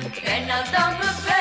בן אדם ובן...